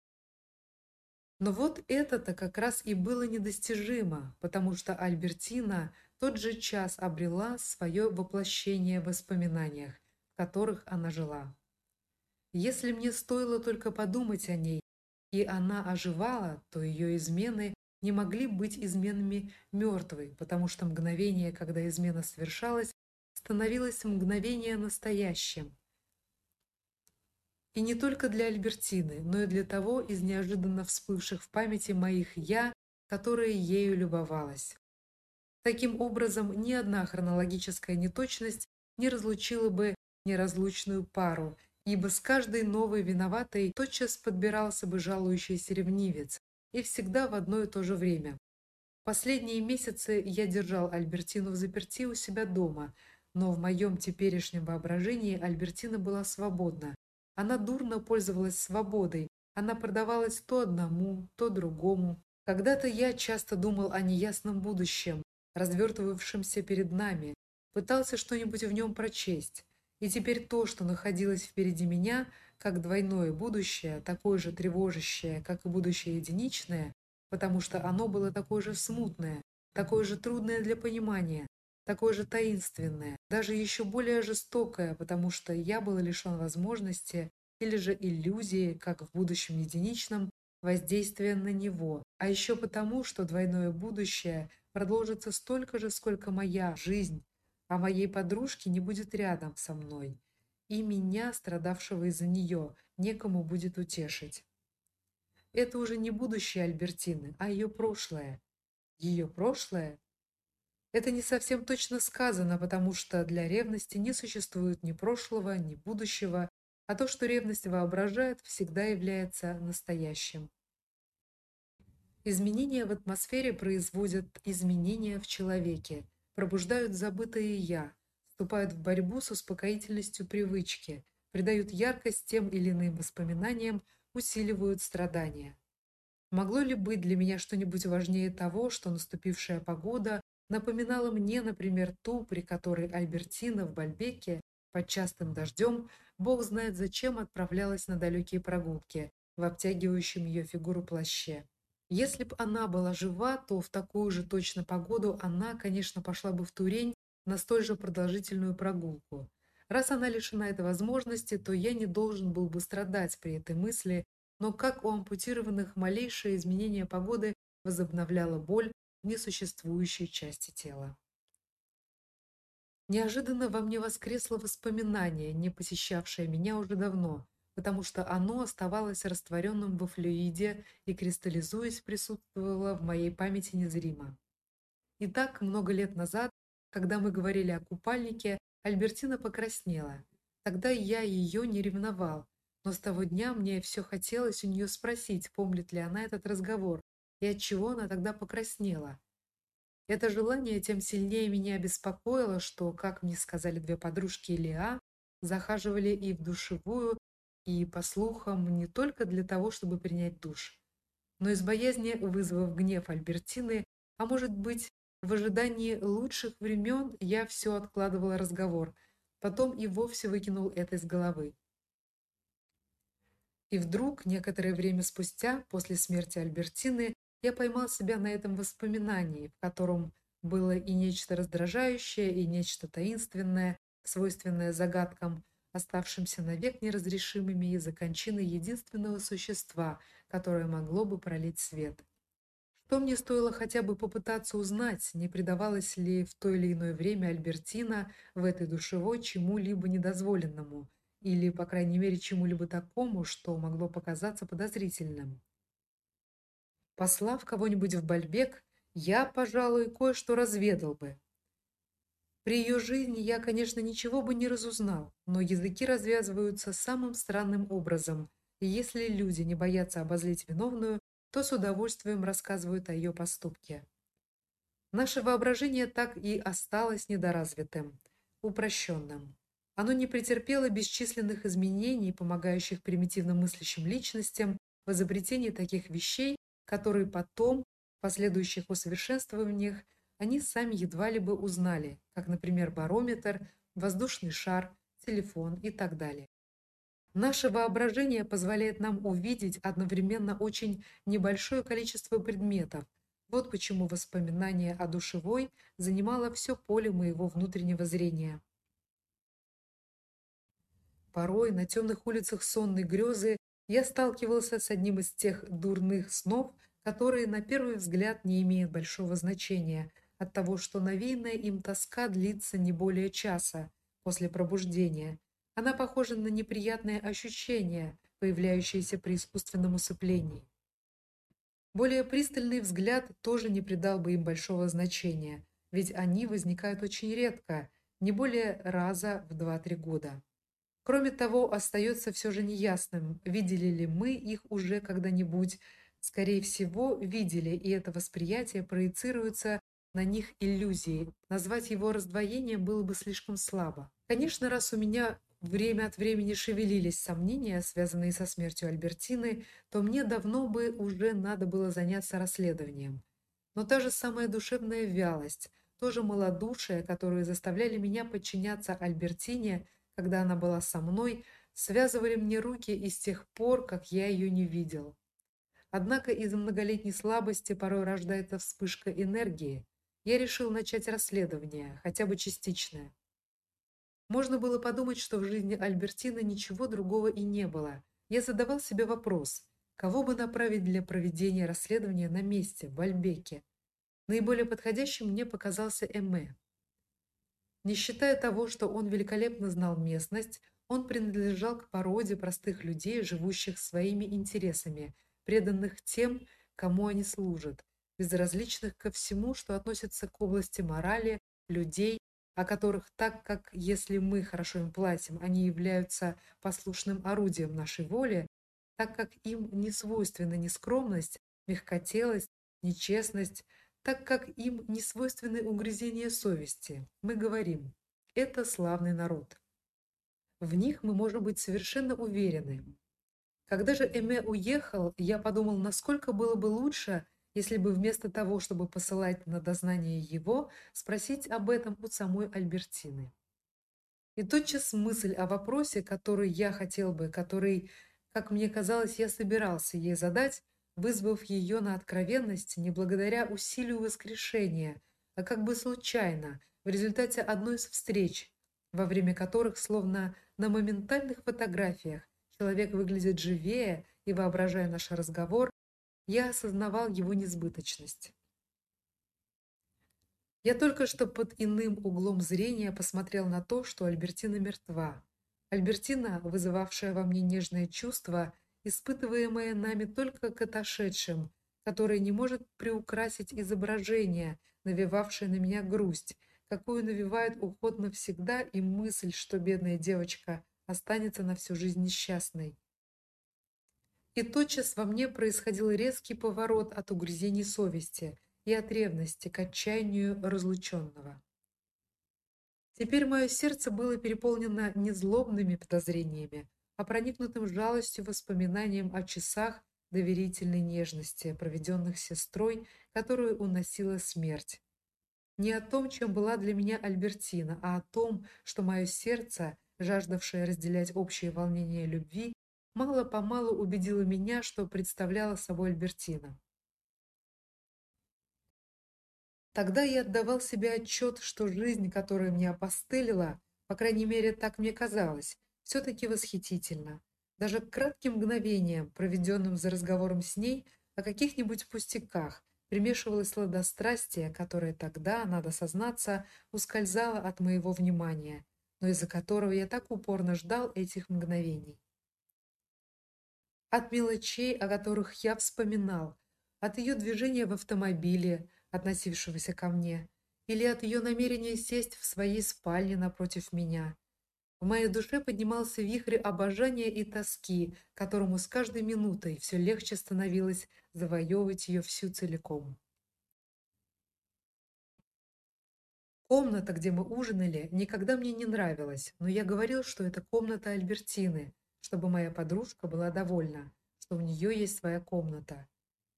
Но вот это-то как раз и было недостижимо, потому что Альбертина тот же час обрела свое воплощение в воспоминаниях, в которых она жила. Если мне стоило только подумать о ней, и она оживала, то ее измены не могли быть изменами мертвой, потому что мгновение, когда измена совершалась, становилось мгновение настоящим. И не только для Альбертины, но и для того из неожиданно всплывших в памяти моих «я», которые ею любовалась. Таким образом, ни одна хронологическая неточность не разлучила бы неразлучную пару, ибо с каждой новой виноватой тотчас подбирался бы жалующийся ревнивец, и всегда в одно и то же время. Последние месяцы я держал Альбертину в заперти у себя дома, но в моем теперешнем воображении Альбертина была свободна. Она дурно пользовалась свободой. Она продавалась то одному, то другому. Когда-то я часто думал о неясном будущем, развертывавшемся перед нами, пытался что-нибудь в нем прочесть. И теперь то, что находилось впереди меня, как двойное будущее, такое же тревожащее, как и будущее единичное, потому что оно было такое же смутное, такое же трудное для понимания, такое же таинственное, даже еще более жестокое, потому что я был лишен возможности или же иллюзии, как в будущем единичном, воздействия на него, а еще потому, что двойное будущее продолжится столько же, сколько моя жизнь, а моей подружки не будет рядом со мной и меня, страдавшего из-за нее, некому будет утешить. Это уже не будущее Альбертины, а ее прошлое. Ее прошлое? Это не совсем точно сказано, потому что для ревности не существует ни прошлого, ни будущего, а то, что ревность воображает, всегда является настоящим. Изменения в атмосфере производят изменения в человеке, пробуждают забытое «я», вступают в борьбу с успокоительностью привычки, придают яркость тем или иным воспоминаниям, усиливают страдания. Могло ли быть для меня что-нибудь важнее того, что наступившая погода напоминала мне, например, ту, при которой Альбертина в Бальбеке под частым дождем, бог знает зачем, отправлялась на далекие прогулки в обтягивающем ее фигуру плаще. Если б она была жива, то в такую же точно погоду она, конечно, пошла бы в Турень на столь же продолжительную прогулку. Раз она лишена этой возможности, то я не должен был бы страдать при этой мысли, но как у ампутированных малейшее изменение погоды возобновляло боль в несуществующей части тела. Неожиданно во мне воскресло воспоминание, не посещавшее меня уже давно, потому что оно оставалось растворенным во флюиде и кристаллизуясь присутствовало в моей памяти незримо. Итак, много лет назад, когда мы говорили о купальнике, Альбертина покраснела. Тогда я ее не ревновал, но с того дня мне все хотелось у нее спросить, помнит ли она этот разговор и от чего она тогда покраснела. Это желание тем сильнее меня беспокоило, что, как мне сказали две подружки Лиа, захаживали и в душевую, и, по слухам, не только для того, чтобы принять душ, но из боязни, вызвав гнев Альбертины, а может быть, в ожидании лучших времен, я все откладывал разговор, потом и вовсе выкинул это из головы. И вдруг, некоторое время спустя, после смерти Альбертины, я поймал себя на этом воспоминании, в котором было и нечто раздражающее, и нечто таинственное, свойственное загадкам, оставшимся навек неразрешимыми из-за кончины единственного существа, которое могло бы пролить свет. Что мне стоило хотя бы попытаться узнать, не предавалась ли в то или иное время Альбертина в этой душевой чему-либо недозволенному, или, по крайней мере, чему-либо такому, что могло показаться подозрительным. Послав кого-нибудь в Бальбек, я, пожалуй, кое-что разведал бы. При ее жизни я, конечно, ничего бы не разузнал, но языки развязываются самым странным образом, и если люди не боятся обозлить виновную, то с удовольствием рассказывают о ее поступке. Наше воображение так и осталось недоразвитым, упрощенным. Оно не претерпело бесчисленных изменений, помогающих примитивно мыслящим личностям в изобретении таких вещей, которые потом, в последующих усовершенствованиях, они сами едва ли бы узнали, как, например, барометр, воздушный шар, телефон и так далее. Наше воображение позволяет нам увидеть одновременно очень небольшое количество предметов. Вот почему воспоминание о душевой занимало все поле моего внутреннего зрения. Порой на темных улицах сонной грезы я сталкивался с одним из тех дурных снов, которые на первый взгляд не имеют большого значения от того, что навеянная им тоска длится не более часа после пробуждения. Она похожа на неприятные ощущения, появляющиеся при искусственном усыплении. Более пристальный взгляд тоже не придал бы им большого значения, ведь они возникают очень редко, не более раза в 2-3 года. Кроме того, остается все же неясным, видели ли мы их уже когда-нибудь. Скорее всего, видели, и это восприятие проецируется на них иллюзией. Назвать его раздвоением было бы слишком слабо. Конечно, раз у меня время от времени шевелились сомнения, связанные со смертью Альбертины, то мне давно бы уже надо было заняться расследованием. Но та же самая душевная вялость, то же малодушие, которые заставляли меня подчиняться Альбертине – когда она была со мной, связывали мне руки и с тех пор, как я ее не видел. Однако из многолетней слабости порой рождается вспышка энергии. Я решил начать расследование, хотя бы частичное. Можно было подумать, что в жизни Альбертины ничего другого и не было. Я задавал себе вопрос: кого бы направить для проведения расследования на месте в Альбеке? Наиболее подходящим мне показался Эмме. Не считая того, что он великолепно знал местность, он принадлежал к породе простых людей, живущих своими интересами, преданных тем, кому они служат, безразличных ко всему, что относится к области морали, людей, о которых так как если мы хорошо им платим, они являются послушным орудием нашей воли, так как им не свойственна ни скромность, мягкотелость, нечестность, так как им не свойственны угрызения совести. Мы говорим: это славный народ. В них мы можем быть совершенно уверены. Когда же Эме уехал, я подумал, насколько было бы лучше, если бы вместо того, чтобы посылать на дознание его, спросить об этом у самой Альбертины. И тотчас мысль о вопросе, который я хотел бы, который, как мне казалось, я собирался ей задать, вызвав ее на откровенность не благодаря усилию воскрешения, а как бы случайно, в результате одной из встреч, во время которых, словно на моментальных фотографиях, человек выглядит живее, и воображая наш разговор, я осознавал его несбыточность. Я только что под иным углом зрения посмотрел на то, что Альбертина мертва. Альбертина, вызывавшая во мне нежное чувство, испытываемое нами только к отошедшим, которое не может приукрасить изображение, навевавшее на меня грусть, какую навевает уход навсегда и мысль, что бедная девочка останется на всю жизнь несчастной. И тотчас во мне происходил резкий поворот от угрызений совести и от ревности к отчаянию разлученного. Теперь мое сердце было переполнено не злобными подозрениями, а проникнутым жалостью воспоминанием о часах доверительной нежности, проведенных сестрой, которую уносила смерть. Не о том, чем была для меня Альбертина, а о том, что мое сердце – жаждавшая разделять общее волнение любви, мало-помалу убедила меня, что представляла собой Альбертина. Тогда я отдавал себе отчет, что жизнь, которая мне опостылила, по крайней мере, так мне казалось, все таки восхитительна. Даже кратким мгновениям, проведенным за разговором с ней о каких-нибудь пустяках, примешивалось сладострастие, которое тогда, надо сознаться, ускользало от моего внимания но из-за которого я так упорно ждал этих мгновений. От мелочей, о которых я вспоминал, от ее движения в автомобиле, относившегося ко мне, или от ее намерения сесть в своей спальне напротив меня. В моей душе поднимался вихрь обожания и тоски, которому с каждой минутой все легче становилось завоевывать ее всю целиком. Комната, где мы ужинали, никогда мне не нравилась, но я говорил, что это комната Альбертины, чтобы моя подружка была довольна, что у нее есть своя комната.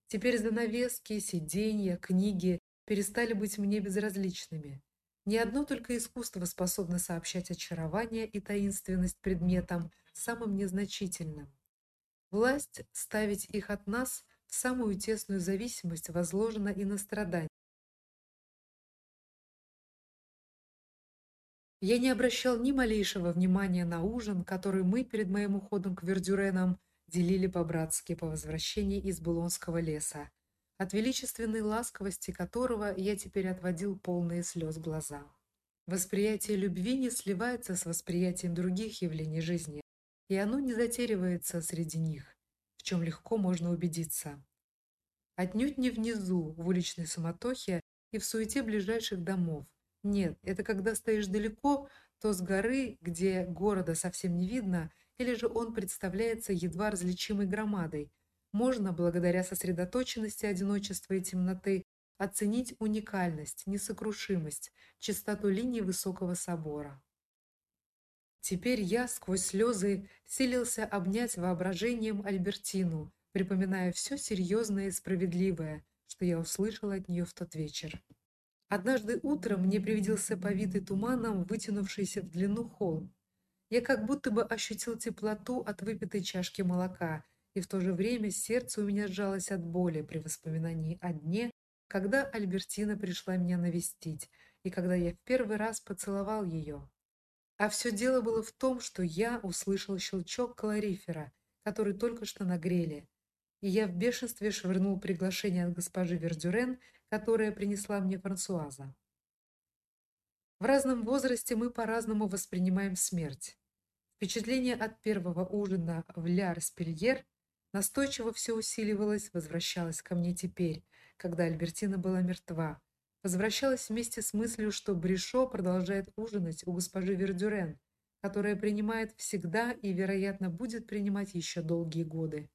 Теперь занавески, сиденья, книги перестали быть мне безразличными. Ни одно только искусство способно сообщать очарование и таинственность предметам самым незначительным. Власть ставить их от нас в самую тесную зависимость возложена и на страдание. Я не обращал ни малейшего внимания на ужин, который мы перед моим уходом к Вердюренам делили по-братски по возвращении из Булонского леса, от величественной ласковости которого я теперь отводил полные слез глаза. Восприятие любви не сливается с восприятием других явлений жизни, и оно не затеривается среди них, в чем легко можно убедиться. Отнюдь не внизу, в уличной суматохе и в суете ближайших домов, нет, это когда стоишь далеко, то с горы, где города совсем не видно, или же он представляется едва различимой громадой, можно, благодаря сосредоточенности одиночества и темноты, оценить уникальность, несокрушимость, чистоту линий высокого собора. Теперь я сквозь слезы силился обнять воображением Альбертину, припоминая все серьезное и справедливое, что я услышал от нее в тот вечер. Однажды утром мне привиделся повитый туманом вытянувшийся в длину холм. Я как будто бы ощутил теплоту от выпитой чашки молока, и в то же время сердце у меня сжалось от боли при воспоминании о дне, когда Альбертина пришла меня навестить, и когда я в первый раз поцеловал ее. А все дело было в том, что я услышал щелчок калорифера, который только что нагрели, и я в бешенстве швырнул приглашение от госпожи Вердюрен которое принесла мне Франсуаза. В разном возрасте мы по-разному воспринимаем смерть. Впечатление от первого ужина в Ля-Распельер настойчиво все усиливалось, возвращалось ко мне теперь, когда Альбертина была мертва. Возвращалась вместе с мыслью, что Бришо продолжает ужинать у госпожи Вердюрен, которая принимает всегда и, вероятно, будет принимать еще долгие годы.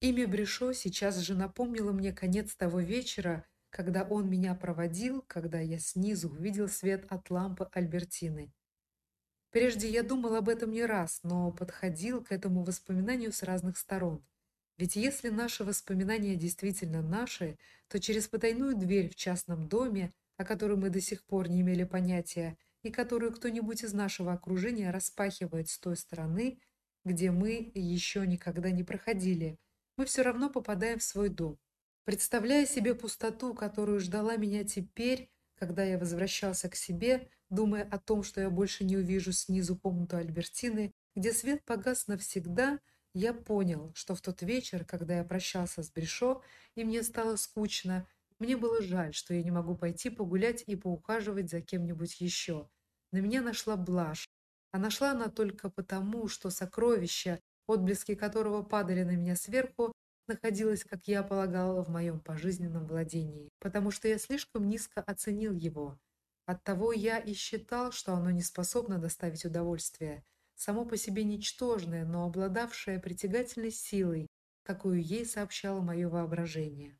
Имя Брешо сейчас же напомнило мне конец того вечера, когда он меня проводил, когда я снизу увидел свет от лампы Альбертины. Прежде я думал об этом не раз, но подходил к этому воспоминанию с разных сторон. Ведь если наши воспоминания действительно наши, то через потайную дверь в частном доме, о которой мы до сих пор не имели понятия, и которую кто-нибудь из нашего окружения распахивает с той стороны, где мы еще никогда не проходили, мы все равно попадаем в свой дом. Представляя себе пустоту, которую ждала меня теперь, когда я возвращался к себе, думая о том, что я больше не увижу снизу комнату Альбертины, где свет погас навсегда, я понял, что в тот вечер, когда я прощался с Брешо, и мне стало скучно, мне было жаль, что я не могу пойти погулять и поухаживать за кем-нибудь еще. На меня нашла блажь. А нашла она только потому, что сокровище, отблески которого падали на меня сверху, находилось, как я полагала, в моем пожизненном владении, потому что я слишком низко оценил его. Оттого я и считал, что оно не способно доставить удовольствие, само по себе ничтожное, но обладавшее притягательной силой, какую ей сообщало мое воображение.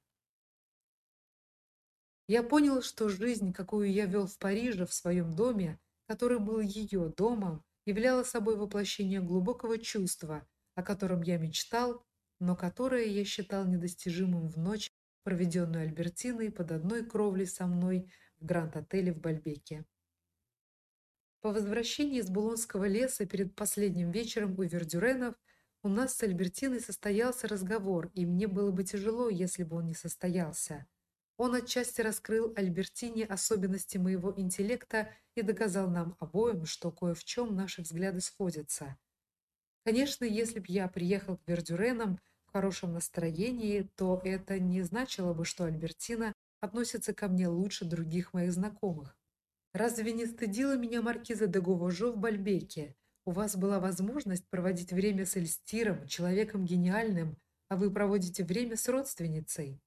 Я понял, что жизнь, какую я вел в Париже в своем доме, который был ее домом, являла собой воплощение глубокого чувства, о котором я мечтал, но которое я считал недостижимым в ночь, проведенную Альбертиной под одной кровлей со мной в Гранд-отеле в Бальбеке. По возвращении из Булонского леса перед последним вечером у Вердюренов у нас с Альбертиной состоялся разговор, и мне было бы тяжело, если бы он не состоялся. Он отчасти раскрыл Альбертине особенности моего интеллекта и доказал нам обоим, что кое в чем наши взгляды сходятся. Конечно, если б я приехал к Вердюренам в хорошем настроении, то это не значило бы, что Альбертина относится ко мне лучше других моих знакомых. Разве не стыдила меня маркиза де Говожо в Бальбеке? У вас была возможность проводить время с Эльстиром, человеком гениальным, а вы проводите время с родственницей.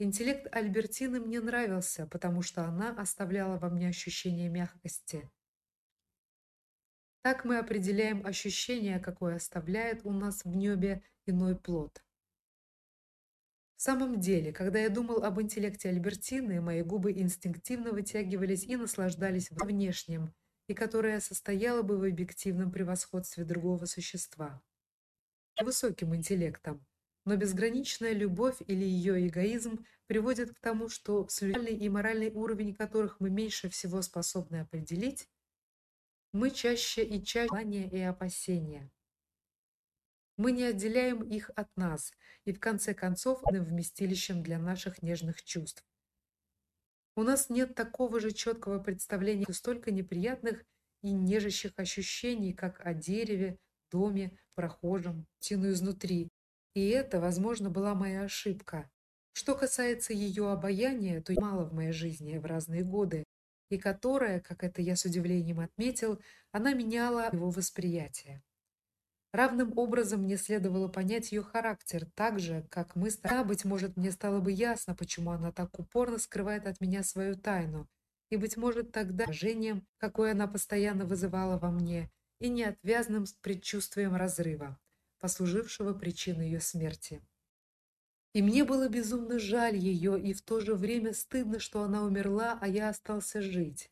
Интеллект Альбертины мне нравился, потому что она оставляла во мне ощущение мягкости. Так мы определяем ощущение, какое оставляет у нас в небе иной плод. В самом деле, когда я думал об интеллекте Альбертины, мои губы инстинктивно вытягивались и наслаждались внешним, и которое состояло бы в объективном превосходстве другого существа. Высоким интеллектом, но безграничная любовь или ее эгоизм приводят к тому, что социальный и моральный уровень которых мы меньше всего способны определить, мы чаще и чаще желания и опасения. Мы не отделяем их от нас, и в конце концов они вместилищем для наших нежных чувств. У нас нет такого же четкого представления столько неприятных и нежащих ощущений, как о дереве, доме, прохожем, тяну изнутри. И это, возможно, была моя ошибка. Что касается ее обаяния, то мало в моей жизни в разные годы, и которая, как это я с удивлением отметил, она меняла его восприятие. Равным образом мне следовало понять ее характер, так же, как мы стали, быть может, мне стало бы ясно, почему она так упорно скрывает от меня свою тайну, и быть может, тогда выражением, какое она постоянно вызывала во мне, и неотвязным предчувствием разрыва, послужившего причиной ее смерти. И мне было безумно жаль ее, и в то же время стыдно, что она умерла, а я остался жить.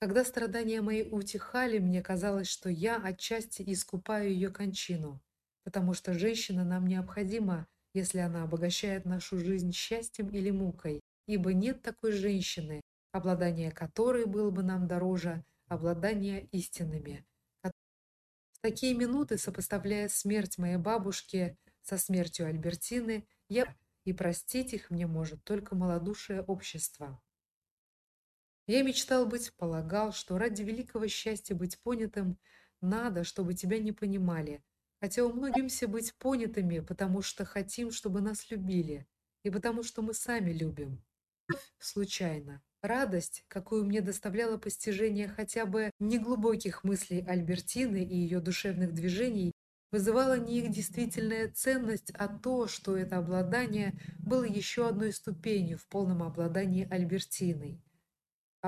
Когда страдания мои утихали, мне казалось, что я отчасти искупаю ее кончину, потому что женщина нам необходима, если она обогащает нашу жизнь счастьем или мукой, ибо нет такой женщины, обладание которой было бы нам дороже обладания истинными. В такие минуты, сопоставляя смерть моей бабушки со смертью Альбертины, я и простить их мне может только малодушие общества. Я мечтал быть, полагал, что ради великого счастья быть понятым надо, чтобы тебя не понимали. Хотя у многих быть понятыми, потому что хотим, чтобы нас любили, и потому что мы сами любим. Случайно. Радость, какую мне доставляло постижение хотя бы неглубоких мыслей Альбертины и ее душевных движений, вызывала не их действительная ценность, а то, что это обладание было еще одной ступенью в полном обладании Альбертиной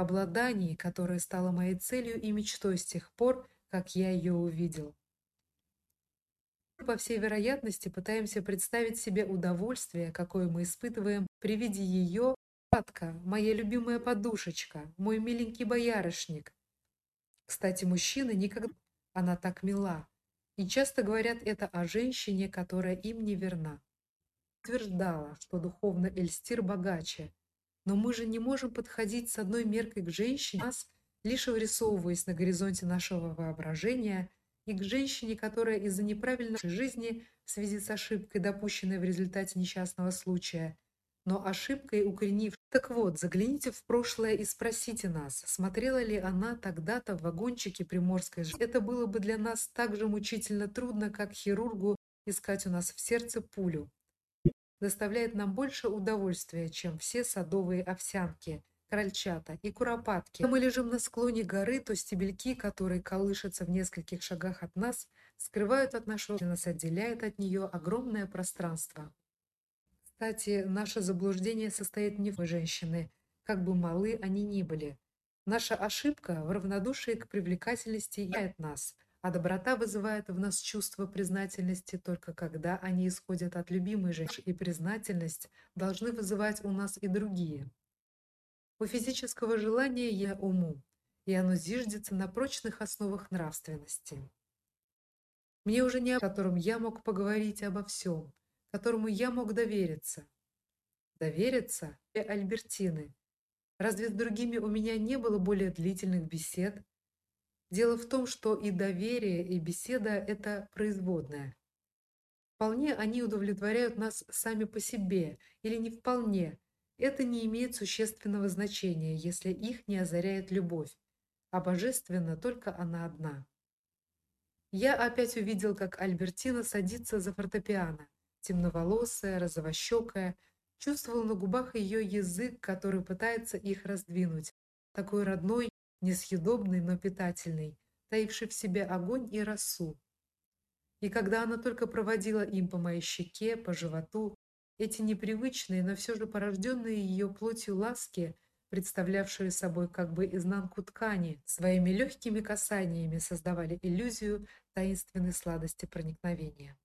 обладании, которое стало моей целью и мечтой с тех пор, как я ее увидел. По всей вероятности, пытаемся представить себе удовольствие, какое мы испытываем при виде ее «Патка, моя любимая подушечка, мой миленький боярышник». Кстати, мужчины никогда... Она так мила. И часто говорят это о женщине, которая им не верна. Утверждала, что духовно Эльстир богаче. Но мы же не можем подходить с одной меркой к женщине, нас, лишь вырисовываясь на горизонте нашего воображения, и к женщине, которая из-за неправильной жизни в связи с ошибкой, допущенной в результате несчастного случая, но ошибкой укоренив. Так вот, загляните в прошлое и спросите нас, смотрела ли она тогда-то в вагончике приморской. Это было бы для нас так же мучительно трудно, как хирургу искать у нас в сердце пулю. Доставляет нам больше удовольствия, чем все садовые овсянки, крольчата и куропатки. Когда мы лежим на склоне горы, то стебельки, которые колышутся в нескольких шагах от нас, скрывают от нашего, нас отделяет от нее огромное пространство. Кстати, наше заблуждение состоит не в женщины, как бы малы они ни были. Наша ошибка в равнодушии к привлекательности яет нас, а доброта вызывает в нас чувство признательности только когда они исходят от любимой женщины, и признательность должны вызывать у нас и другие. У физического желания я уму, и оно зиждется на прочных основах нравственности. Мне уже не о котором я мог поговорить обо всем, которому я мог довериться. Довериться и Альбертины. Разве с другими у меня не было более длительных бесед? Дело в том, что и доверие, и беседа это производное. Вполне они удовлетворяют нас сами по себе или не вполне. Это не имеет существенного значения, если их не озаряет любовь, а божественна только она одна. Я опять увидел, как Альбертина садится за фортепиано темноволосая, розовощекая, чувствовал на губах ее язык, который пытается их раздвинуть, такой родной, несъедобный, но питательный, таивший в себе огонь и росу. И когда она только проводила им по моей щеке, по животу, эти непривычные, но все же порожденные ее плотью ласки, представлявшие собой как бы изнанку ткани, своими легкими касаниями создавали иллюзию таинственной сладости проникновения.